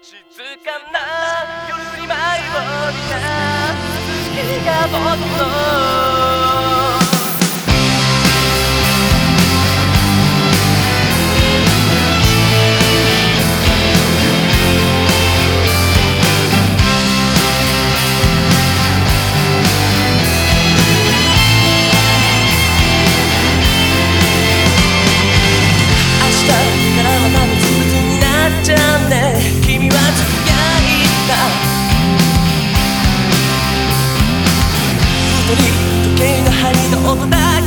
静かな夜に舞を見た月が僕の時計の針の音だ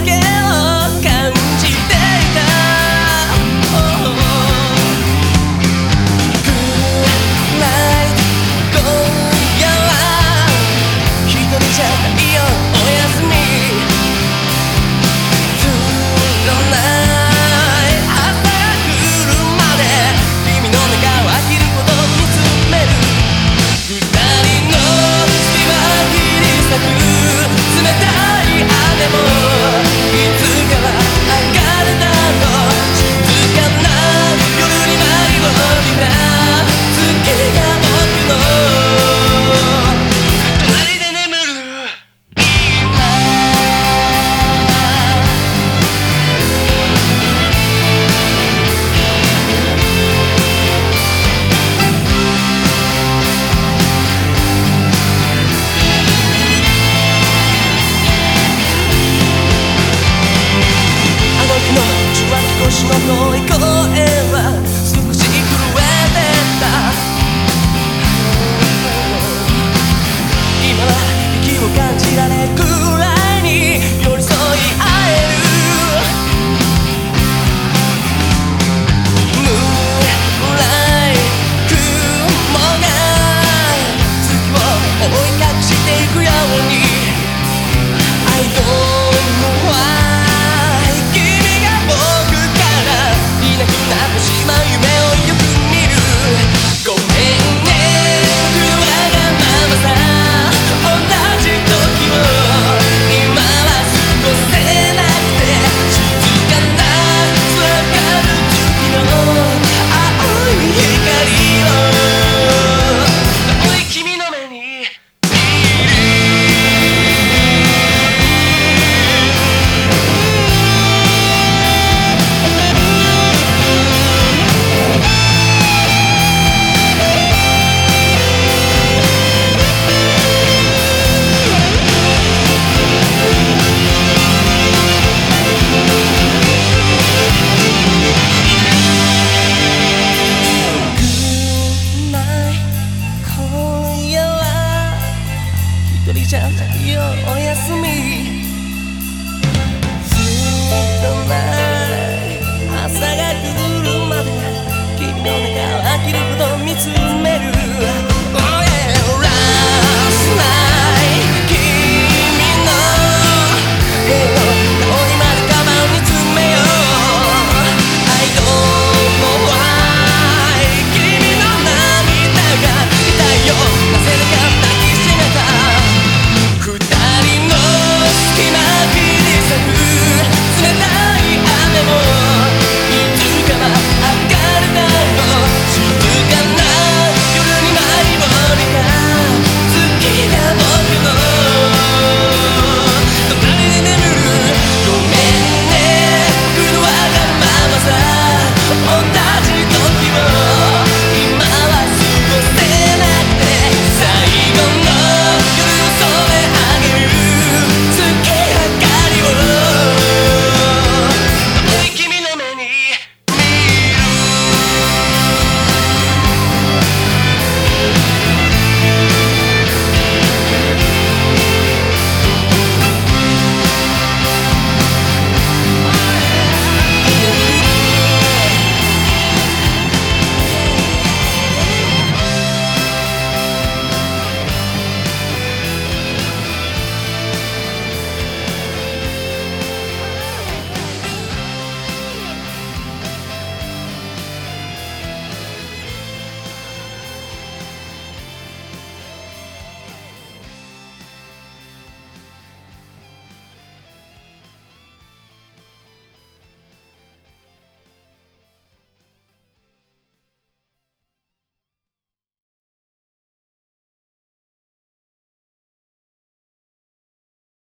よゃよおやすみ。ずっと